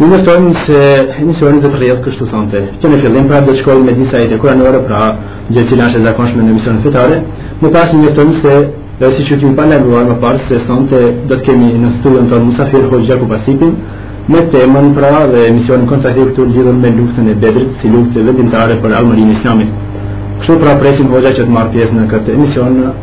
Ju njoftojmë se emisioni do të rrjedhë kështu sonte. Që në fillim pra do të shkojmë me disa ajete kuranore pra gjë që është e zakonshme në emisionet fetare. Më pas njoftojmë se dhe siç e kemi paralajmëruar më parë se sonte do të kemi në studion tonë musafir hoxhë Jakup Asipin me temën pra dhe emisionin kontaktiv këtu lidhur me luftën e Bedrit, si luftë vendimtare për ardhmërinë islame. Kështu pra presim hoxha që të marrë pjesë në këtë emision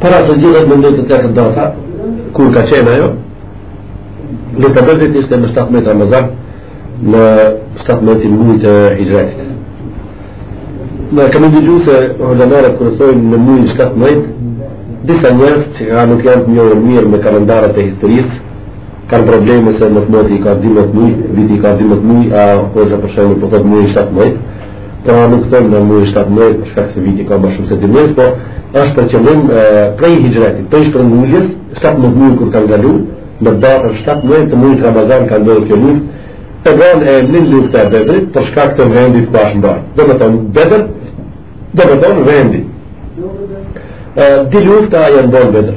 Para se gjithash mendoj të ceket data, kur ka qenë ajo, lufta e Bedrit ishte më 17 Ramazan, në 17-in muj të hixhretit. Ne kemi dëgju se hoxhallarët kur thojnë në mujin 17, disa njerëz që nuk janë të njohur mirë me kalendarët e historisë, Kanë probleme se mot moti i ka dymbëdhjetë muj, viti i ka dymbëdhjetë muj, a hoxha për shembull po thotë muji shtatëmbëdhjetë, pra po nuk thojmë në muji shtatëmbëdhjetë për shkak se viti ka më shumë se dymbëdhjetë, po është për qëllim prej hixhretit, prej shpërnguljes, shtatëmbëdhjetë muj kur kanë kalu, në datën shtatëmbëdhjetë të mujit Ramazan ka ndodhur kjo luftë, e mban emnin lufta e Bedrit për shkak të vendit ku është mbajtë. Domethënë Bedr, do të thotë vendi. Edhe lufta është bë në Bedr.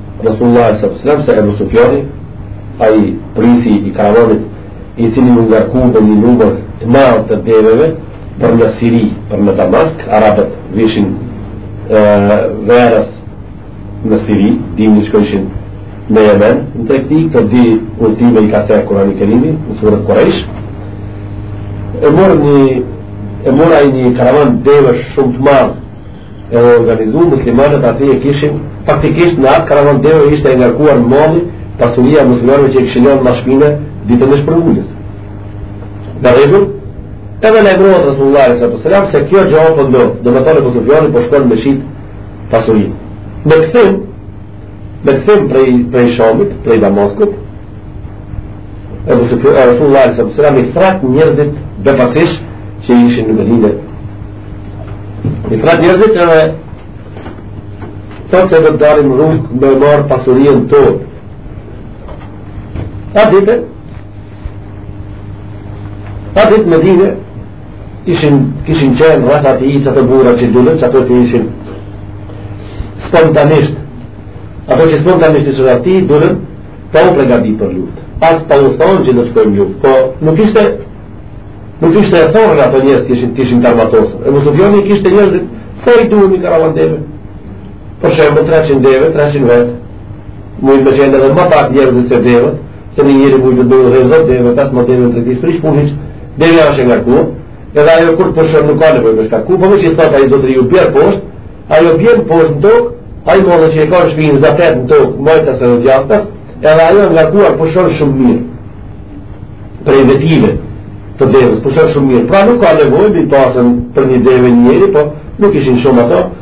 Resulullah alejhi selam se Ebu Sufjani, ai prijësi i karavanit, i cili u ngarku me një numër të madh të deveve për në Siri, për në Damask, arabët vishin verës në Siri, dimrit shkojshin në Jemen, në tregti, të dy udhëtimet i ka cekë Kurani Kerimi, në suret Kurejsh, e mori një, e mori ai një karavan deve shumë të madh, e u organizu muslimanët aty e kishin faktikisht në atë karavan deve ishte e ngarkuar malli, pasuria e muslimanëve që e kishin lënë mas shpine ditën e shpërnguljes në rregull edhe lajmërohet Resulullah alejhi salatu selam se kjo gjë po ndodh domethënë Ebu Sufjani po shkon me shit pasurinë në kthim Me kthim prej, prej Shamit, prej Damaskut, Ebu Sufjani, e Resulullah alejhi selam i thrret njerëzit befasish që ishin në Medinë. I thrret njerëzit edhe thotë se do të dalim rrugë me marrë pasurinë tonë. Atë ditë, atë ditë n'Medine, ishin, kishin qenë rreth 300 burra që dulën, ata që ishin spontanisht, ata që spontanisht ishin aty, dulën, pa u përgatit për luftë. As pa u thënë që do shkojmë luftë, po nuk ishte, nuk ishte e thënë që të gjithë të ishin, ishin të armatosur. Ebu Sufjani kishte njerëzit, sa i duhen një karavan deve? Për shembull, 300 deve, 300 vetë, munet me qenë edhe më pak njerëz se deve, Se një njeri mujt të bëjë dhe zot, dhe me pas modelin të gjithë frish, puhiq, deveja asht ngarku, edhe ajo kur të pushon nuk ka nevojë për shkarku, po me që i thot ai zotëriu bjer poshtë, ajo bjen poshtë në tokë, ai malli që i ka në shpinë zatet në tokë, majtas e djathtas, edhe ajo ngarkuar pushon shumë mirë, prej vetive të deves, pushon shumë mirë, pra nuk ka nevojë, me pasë për një deve njeri, po nuk ishin shumë ato,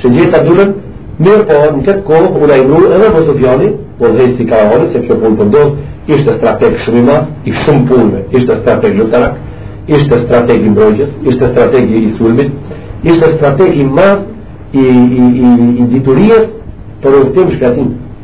Shigjeta duhen, mirëpo në këtë kohë u lajmru edhe Ebu Sufjani, udhëheqsi karvanit, se kjo punë po ndodh, po ishte strateg shumë i madh, i shumë punëve, ishte strateg luftarak, ishte strateg i mbrojtjes, ishte strateg i sulmit, ishte strateg i madh, i, i, i, i diturijes, për udhtim shkretinë.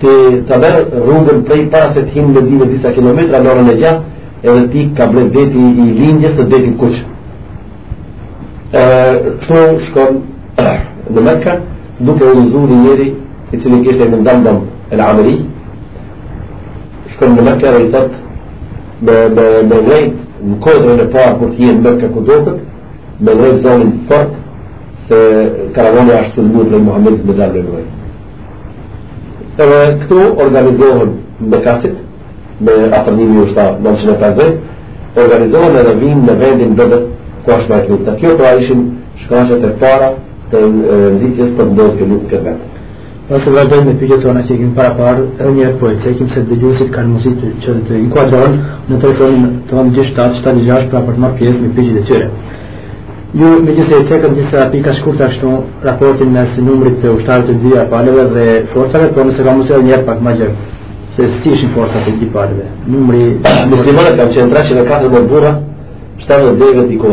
T'i merr rrugën prej para se të hinë në Medine disa kilometra në anën e djathtë, edhe t'i kap bregdetin e lindjes të Detit Kuq. Kështu shkon në Mekka, duke e nisur një njeri i cili kishte emnin Damdam el Amri, shkon në Mekka dhe i thot me, me, me nejt në kodrën e parë kur të jenë Mekka ku doket, Me ngre zanin fort se karavani ashtë sulmu prej Muhammedit me dalë në nevojë. Edhe këtu organizohen mekasit, me afër një mijë ushtarë 950, organizohen edhe vinë në vendin Bedër ku ashtë mbajtë lufta. Kjo pra ishin shkaqet e para të nxitjes për t'ndodhë kjo luftë këtë vend. Tash të vazhdojmë me pyetjet tona që i kemi paraparë, edhe një herë po e cekim se dëgjuesit kanë mundësi që të inkuadrohen në telefonin tonë 27776 pra për të marrë pjesë me pyetjet e tyre. Ju megjithëse i cekët disa pika shkurt ashtu raportin mes numrit të ushtarëve të dy palëve dhe forcave, por nëse ka mundësi edhe një herë pak më gjerë se si ishin forcat e dy palëve. Numri muslimanët kanë qenë 304 burra, 70 deve diku.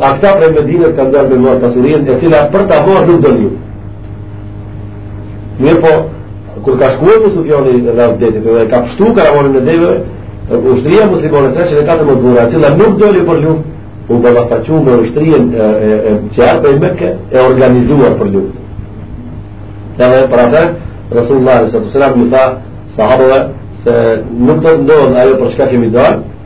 A këta prej Medines kanë dalë me marrë pasurinë e cila për ta marrë nuk do luftë. Mirëpo, kur ka shkuar Ebu Sufjani edhe anë detit dhe ka pshtu karavanin e deve, ushtria muslimane 314 burra, e cila nuk dul për luftë, u ballafaqu me ushtrinë e, e, e që vjen prej Meke e organizuar për luftë. Edhe për atë, Rasulullah s.a.s. u tha sahabëve se nuk do të ndodhë ajo për çka kemi dalë,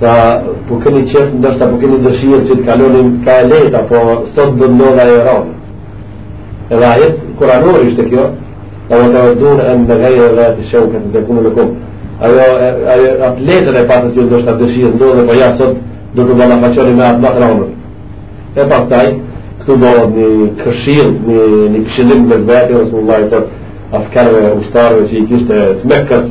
Sa po keni qejf, ndoshta po keni dëshirë që të kalonim ka e lehta, po sot do ndodhë e rënda. Edhe ajeti kuranor ishte kjo, ve teveddune enne gajre dhatish-shevketi tekunu lekum. Ajo, ajo, atë lehtën e patët që ndoshta dëshirë ndodhë, po ja sot do të ballafaqoheni me atë ma të rëndë. E pastaj, këtu bën një këshillë, një, një këshillim mes veti, Rasulullah i thotë, askarve, ushtarve që i kishte të Mekës,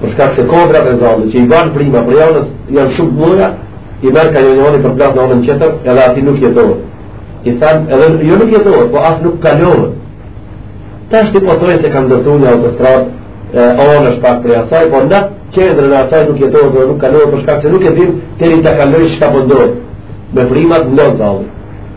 Për shkak se kodrat e zallit që i banë fryma prej anës janë shumë të mëdha, i merr kah njona i përplas në anën tjetër, edhe aty nuk jetohet. I thamë, edhe jo nuk jetohet, po as nuk kalohet. Tash ti po thoi se kanë ndërtuar një autostradë ama është pak prej asaj, por në qendrën e asaj nuk jetohet dhe nuk kalohet për shkak se nuk e din deri ta kalojsh çka po ndodh me frymat në zallë.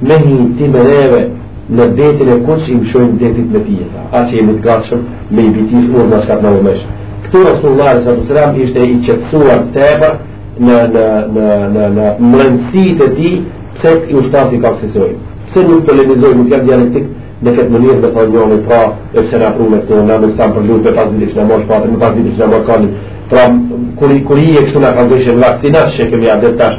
Me hi ti me ne në detin e kuq i mshojmë detit me ti. A që jemi të gatshëm me i zbatu urdhrat çka të na urdhnesh. Këtu Rasulullah s.a.s. ishte i qetsuar tepër në, në, në, në, në brendësitë e tij pse i ushtat i paksisoj. Pse nuk polemizoj, nuk jam dialektik në këtë mënyrë dhe thonë njëri pra e pse na prune këtu, ne nuk s'jemi për luftë me pas viti që në mosh, pa të me pas viti që në mosh kani. Pra, kur, kur i e kështu në ka zëshin vakë, sikur që kemi adet tash,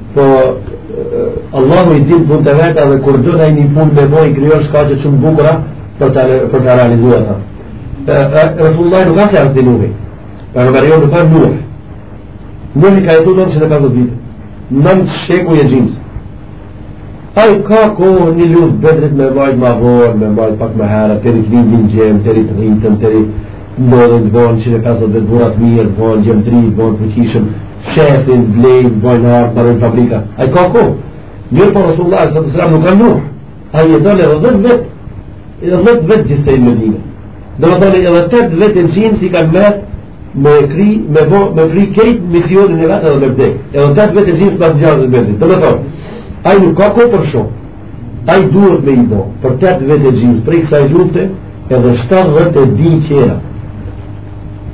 Po, Allahu i din punë të veta dhe kur don ai një punë me bojë, krijon shkaqe qëmë bukura për të, për të realizuar atë. Resulullah nuk asë e asë dinuhi. Për në bërjo nuk asë nuhë. Nuhë ka jetu nënë që në ka të ditë. Nënë të sheku e gjimës. A i ka kohë një luftë Bedrit me majtë ma vorë, me majtë pak më herë, të rritë vinë vinë gjemë, të rritë rritëm, të rritë ndodhën të vonë që në ka të dhe burat mirë, vonë gjemë të rritë, vonë të qishëm, Shesin, blejnë, bojnë arë, barojnë fabrika. Ai ka kohë? Njërë për po Rasullullah e sëmë sëramë nuk kanë nërë. Ai jeton edhe dhetë vjet, edhe dhetë vjet gjithë në Medine. Domethonë edhe tetë vjet e gjymsë si kanë mërë me kry, me bo, me kry krejt misionin e vet edhe me vdekë. Edhe tetë vjet e gjymsë se pas ardhjes në Medine. Domethonë, ai nuk ka kohë për shumë. Ai duhet me i bo, për tetë vjet e gjymsë, prej kësaj lufte, edhe shtatëdhetë e dy tjera.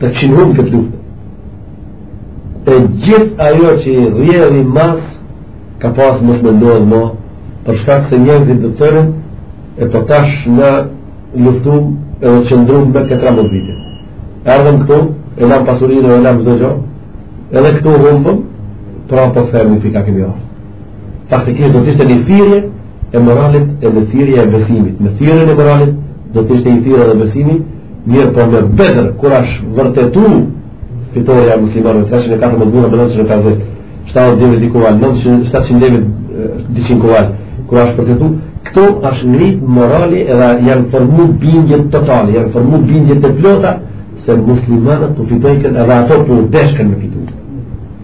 ta kishin hum këtë luftë. E gjithë ajo që rrjedhi mas, ka pas mos me ndodhë ma, për shkak se njerëzit do thonin, e po tash ne luftum edhe qëndrum mbi këto trembëdhjetë vite. Erdhëm këtu, e lam pasurinë e lam çdo gjo, edhe këtu humbëm, pra po themi pika kemi ardh. Faktikisht do të ishte një fyrje, e moralit edhe fyrje e besimit. Me fyrjen e moralit do të ishte i fyrë edhe besimi, mirëpo në Bedr kur asht vërtetu fitorja e muslimanëve treqind e 14 muslimanë sa ka vetë. Shtatë deri dy kual 900 700 deri 200 kual. Kur asht vërtetu kjo asht ngrit morali edhe janë formu bindje totale, janë formu bindje të plota se muslimanët po fitojnë edhe ata po dashkan me fitu.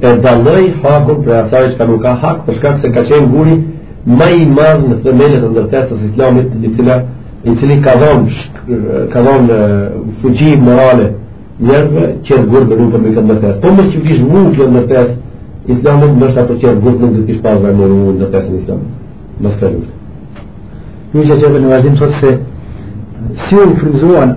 E dalloi hakun prej asaj çka nuk ka qenë hak për shkak se ka qenë guri më i madh në themelet e ndërtesës së Islamit, i cila i cili ka dhënë ka dhënë fuqi morale njerëzve që të gurë nuk për mikën ndërtes. Po mos të kish qenë mu kjo ndërtes, Islamit ndoshta për që të gurë nuk të kishë pasë vërë mu ndërtesën e Islamit. Mos ka luftë. Ju që që të në vazhdim të se si u frymëzuan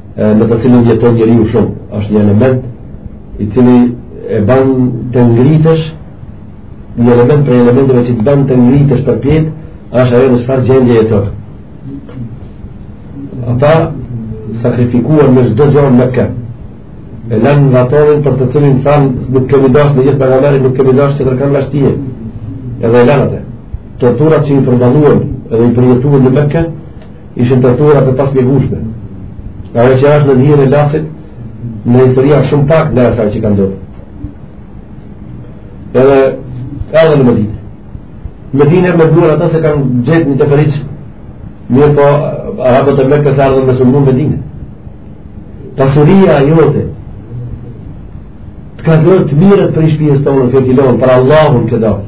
në të cilin jeton njeriu shumë, është një element i cili e ban të ngritesh, një element prej elementeve që të ban të ngritesh përpjetë, është ajo në çfarë gjendje e tërë. Ata sakrifikuar me çdo gja në Mekë, e lanë edhe vatanin për të cilin thanë, nuk kemi dashtë në gjithë për nga nuk kemi dashtë që të na kanë shtie, edhe e lanë atë. Torturat që i përballuan edhe i përjetuan në Mekë, Ishin tortura të pashpjegushme. Dhe ajo që është ndjerë e lexit, në historia shumë pak nga asaj që ka ndodhë. Edhe, edhe në Medine. Medine me ardhë ata s'e kanë gjetë një të fëriqë, mirëpo, arabët e Mekës erdhën me sundu Medine. Pasuria jote, të ka dhurë të mirët prej shpisë tonë, ke i lanë, për Allahun ke dalë.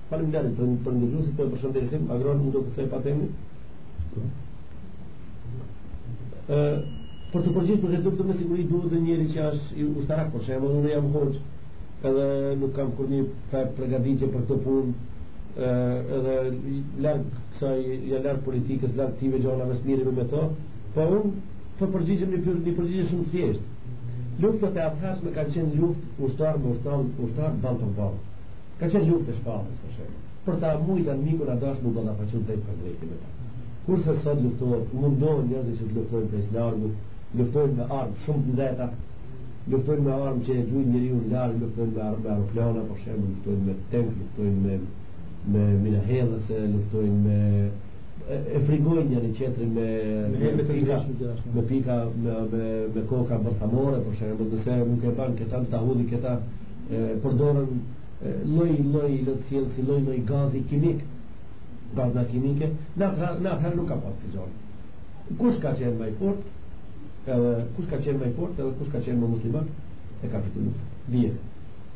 Faleminderit për për ndihmën po e përshëndesim Agron nuk do të thej pa temi. Ë për të përgjigjur për këtë me siguri duhet njeri që është ushtarak për shembull unë jam hoxhë edhe nuk kam kurrnjëfarë përgatitje për këtë punë ë edhe larg kësaj ja larg politikës larg ktyne gjana nuk mirrem me to po unë po përgjigjem një një përgjigje shumë thjesht luftat e atëhershme kanë qenë luftë ushtar me ushtar ushtar ballë për ballë Ka qenë luftë e shpatës për shembull. Për ta mujtë armikun a dashtë të ballafaqohesh drejt për drejtë me ta. Kurse sot luftohet, mundohen njerëzit që të luftojnë prej largu, luftojnë me armë shumë të nxehta, luftojnë me armë që e gjujnë njeriun larg, luftojnë me armë aeroplana, për shembull, luftojnë me tank, luftojnë me me minahedhëse, luftojnë me e frigojnë njëri-tjetrin me me me pika me pika me me, me koka bërthamore për shembull nëse nuk e bën këta ta hudh këta përdorën lloj lloj le të themi si lloj lloj gazi kimik gazra kimike në atëherë nuk ka pas të tilla kush ka qenë më i fort edhe kush ka qenë më i fort edhe kush ka qenë më musliman e ka fitu luftën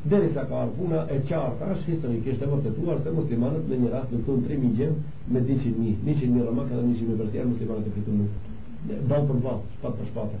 Derisa kjo puna e qartë është historikisht e vërtetuar se muslimanët në një rast luftuan 3000 djem me 200000, 100000 romakë dhe 100000 persianë muslimanët e fituan. Ballë për ballë, shpatë për shpatë.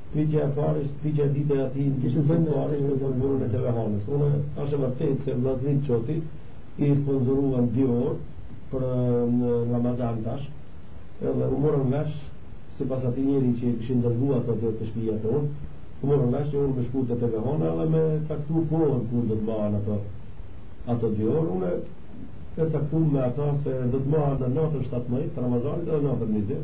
Pyetja e parë është pyetja e ditës aty në kishën e parë është për gjuhën e TV Hanës. Unë është vërtet se vllaznit tash i sponsoruan dy orë për në Ramazan tash. Edhe u morën vesh si pas atij njeri që i kishin dërgu ata te shpija jonë, u morën vesh që unë me shku te TV Hana edhe me caktu kohën kur do t'i marrim ato, ato dy orë, unë e caktova me ata se do t'i marrim në natën 17 të Ramazanit edhe natën 20,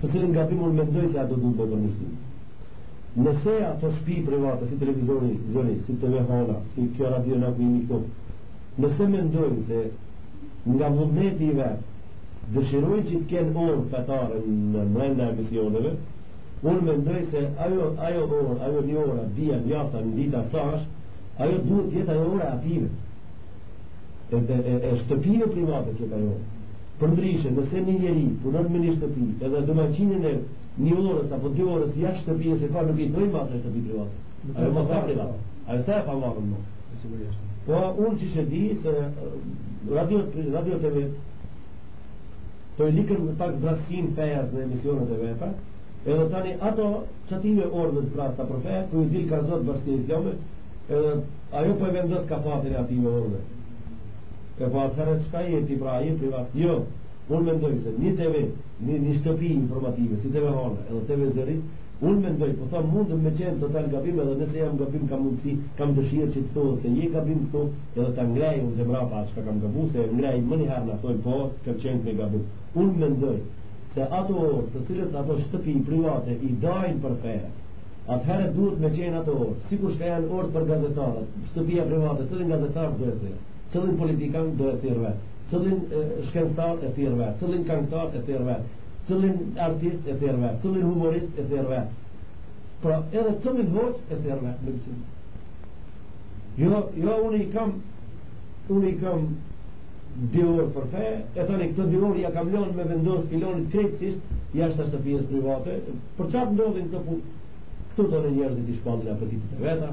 të cilin gabim unë mendoj se do duhet me përmirësu. Nëse ato shpi private, si televizioni Zëri, si TV Hana, si kjo radio në ku jemi këtu, nëse mendojnë se nga vullneti i vet, dëshirojnë që të kenë orë fetare në mrenda emisioneve, unë mendoj se ajo, ajo orë, ajo një orë, dyja, njafta, në dita, sa është, ajo duhet të jetë ajo orë e atyve, e, e, e, e shtëpie private që ka jo. Përndryshe, nëse një njeri punon në një shtëpi edhe domaçinin e një orës apo dy orës jashtë shtëpie e ka nuk i thojmë asaj shtëpi private. Ajo mo s'është private. Ajo sa e pa marrën më. Sigurisht. Po unë qysh e di se radio, radio TV po i len dy orë zbrasta për fejën në emisionet e veta edhe tani ato qative orë të zbrasta për feja po i del zot Bashkësia Islame edhe ajo po e vendos fatin e atyve orëve E po atëherë çka je ti pra, a je privat? Jo. Unë mendoj se një TV, një, një shtëpi informative, si TV Hana, edhe TV Zëri, unë mendoj, po thamë mundem me qenë total gabim edhe nëse jam gabim kam mundësi, kam dëshirë që të thonë se je gabim këtu edhe ta ndreq unë dhe mrapa çka kam gabu, se edhe më njëherë me thonë po, kam qenë në gabim. Unë mendoj se ato orë të cilat ato shtëpi private i dajnë për fejë, atëherë duhet me qenë ato orë, sikur çka janë orë për gazetarët, shtëpia private, cilën gazetar do e thirr. Cëllin politikan do e thirr vet. Cëllin shkencëtar e thirr vet. Cëllin këngëtar e thirr vet. Cëllin artist e thirr vet. Cëllin humorist e thirr vet. Pra edhe cëllin hoxhë e thirr vet. Në mësim. Jo, jo, unë i kam unë i kam dy orë për fe, e tani këta dy orë ja kam lënë me vendos filanit krejtësisht jashtë asaj shtëpies private, për qatë ndodhin këto punë, këtu tani njerëzit i shpallin apetitet e veta,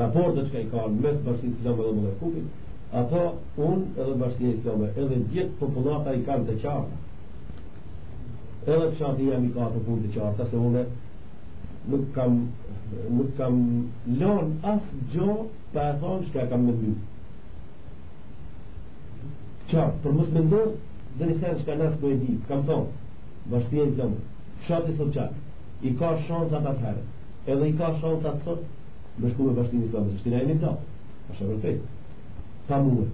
raportet që i kam mes Bashkësisë Islame dhe Mudhafukit, ato unë edhe Bashkësia Islame, edhe gjithë popullata i kanë të qarta. Edhe fshati jem i ka këto punë të qarta, se unë nuk kam nuk kam lënë asgjo pa e thonë çka kam mendu. Qartë, për mësë mendu, dhe një sen çka nësë po e di, kam thonë, Bashkësia Islame, fshati së qartë, I ka shansat atëherë, edhe i ka shansat sot me shku me Bashkësinë Islame, se shtëpia e një plakë, ashtë e vërtetë, tha mue.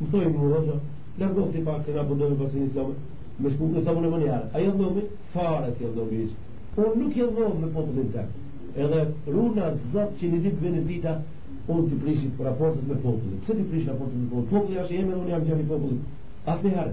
Më tha, more hoxha, largohu ti pak se nga përdoj po me Bashkësinë Islame, me shku, në sabun e më njëherë, a jëtë nëmi, fare si jëtë nëmi iqë, po nuk jëtë nëmi me popullin të edhe runa Zot që një ditë vene dita, po t'i prishi raportet me popullin, nëse t'i prishi raportet me popullin, populli ashtë jemi dhe unë jam djali popullit, asnjëherë,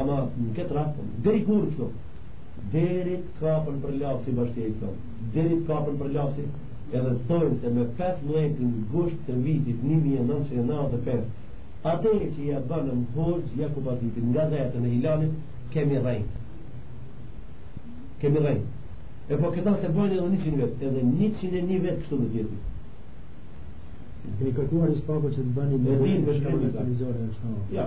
Ama në këtë rast, deri kur kështu? Deri të kapen për lapsi bashkësia islame. Deri të kapen për lapsi. Edhe të thojnë se me 15 gusht të vitit 1995, atë e që ja banën hoxhë, ja ku pasitin gazetën e Hilalit, kemi rejnë. Kemi rejnë. E po këta se bojnë edhe 100 vetë, edhe 101 vetë kështu në tjesit. Dhe i kërkuar i spako që të bëni në... Në dhejnë me shkërë në zërë. Ja,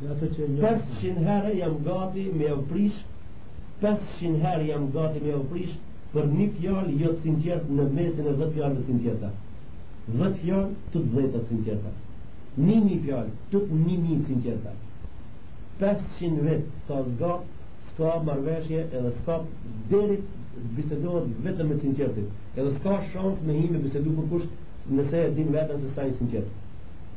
500 herë jam gati me u prish 500 herë jam gati me u prish për një fjalë jo të sinqert në mesin e 10 fjalëve të sinqerta 10 fjalë të të drejta të sinqerta një një fjalë të të një një të sinqerta 500 vjet të zgjat s'ka marrveshje edhe s'ka dert bisedohet vetëm me të sinqertit edhe s'ka shans me hi me bisedu kurkush nëse e din vetën se s'a i sinqert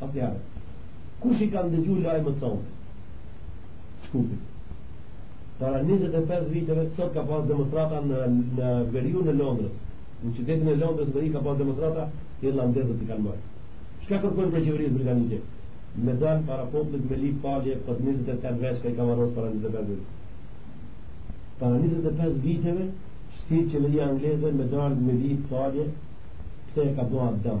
Asnjëherë. Kush i ka ndëgju lajmet sonte? Shkupi. Para 25 viteve, sot ka pas demonstrata në, në veriun e Londrës. Në qytetin e Londrës, veri ka pas demonstrata, irlandezët i kanë marrë. Çka kërkojnë prej qeverisë britanike? Me dalë para poplit me lyp falje për 28 vet çka i ka varros para 25 viteve. Para 25 viteve, shtirë qeveria angleze me dalë me lyp falje pse e ka bo at dam.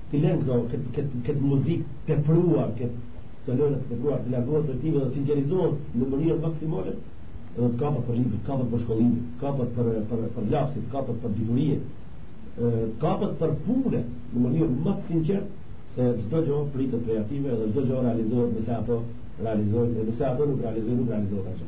Ti lën këto kët kët kët muzikë të pruar, kët të lënë të pruar, të largohet prej tij dhe të sinqerizohet në mënyrë maksimale, edhe të kapet për librin, të kapet për shkollimin, të kapet për për për lapsin, të kapet për diturinë, të kapet për punën në mënyrë më të sinqertë se çdo gjë pritet prej atyre dhe çdo gjë realizohet nëse ato realizohen, nëse ato nuk realizohen, nuk realizohet asgjë.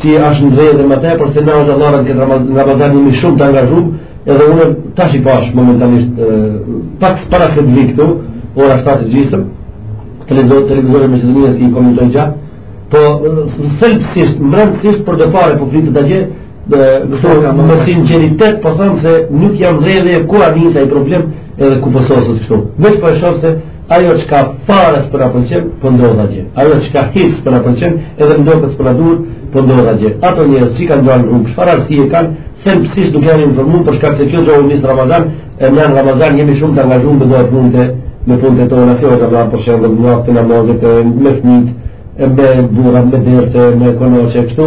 Ti e ashtë në drejë dhe më tepër, se mashallah në këtë Ramazan jemi shumë të angazhu, edhe unë tash i pash momentalisht pak para se të vi këtu, ora 7 e gjysëm, televizor televizor me këta njerëz që i komentojnë gjatë, po thelbësisht, mrendësisht për të parë po flitet ajo gjë, dhe me sinqeritet po them se nuk jam dhe dhe ku ka nis ai problem edhe ku po soset po kështu. Veç po e shoh se Ajo çka fare s'po na pëlqen, po ndodh ajo gjë. Ajo çka hiç s'po na pëlqen, edhe më do këtë s'po na duhet, po ndodh ajo gjë. Ata njerëz që kanë dalë n'rrugë, çfarë arsye kanë, thelbësisht nuk jam informu, për shkak se kjo gjë u nis n'Ramazan, e na n'Ramazan, jemi shumë të angazhum me do punë e me punët tona, si hoxhallarë për shembull, në vakte namazit, me fmijtë, me burrat, me derse, me konaqe, kështu,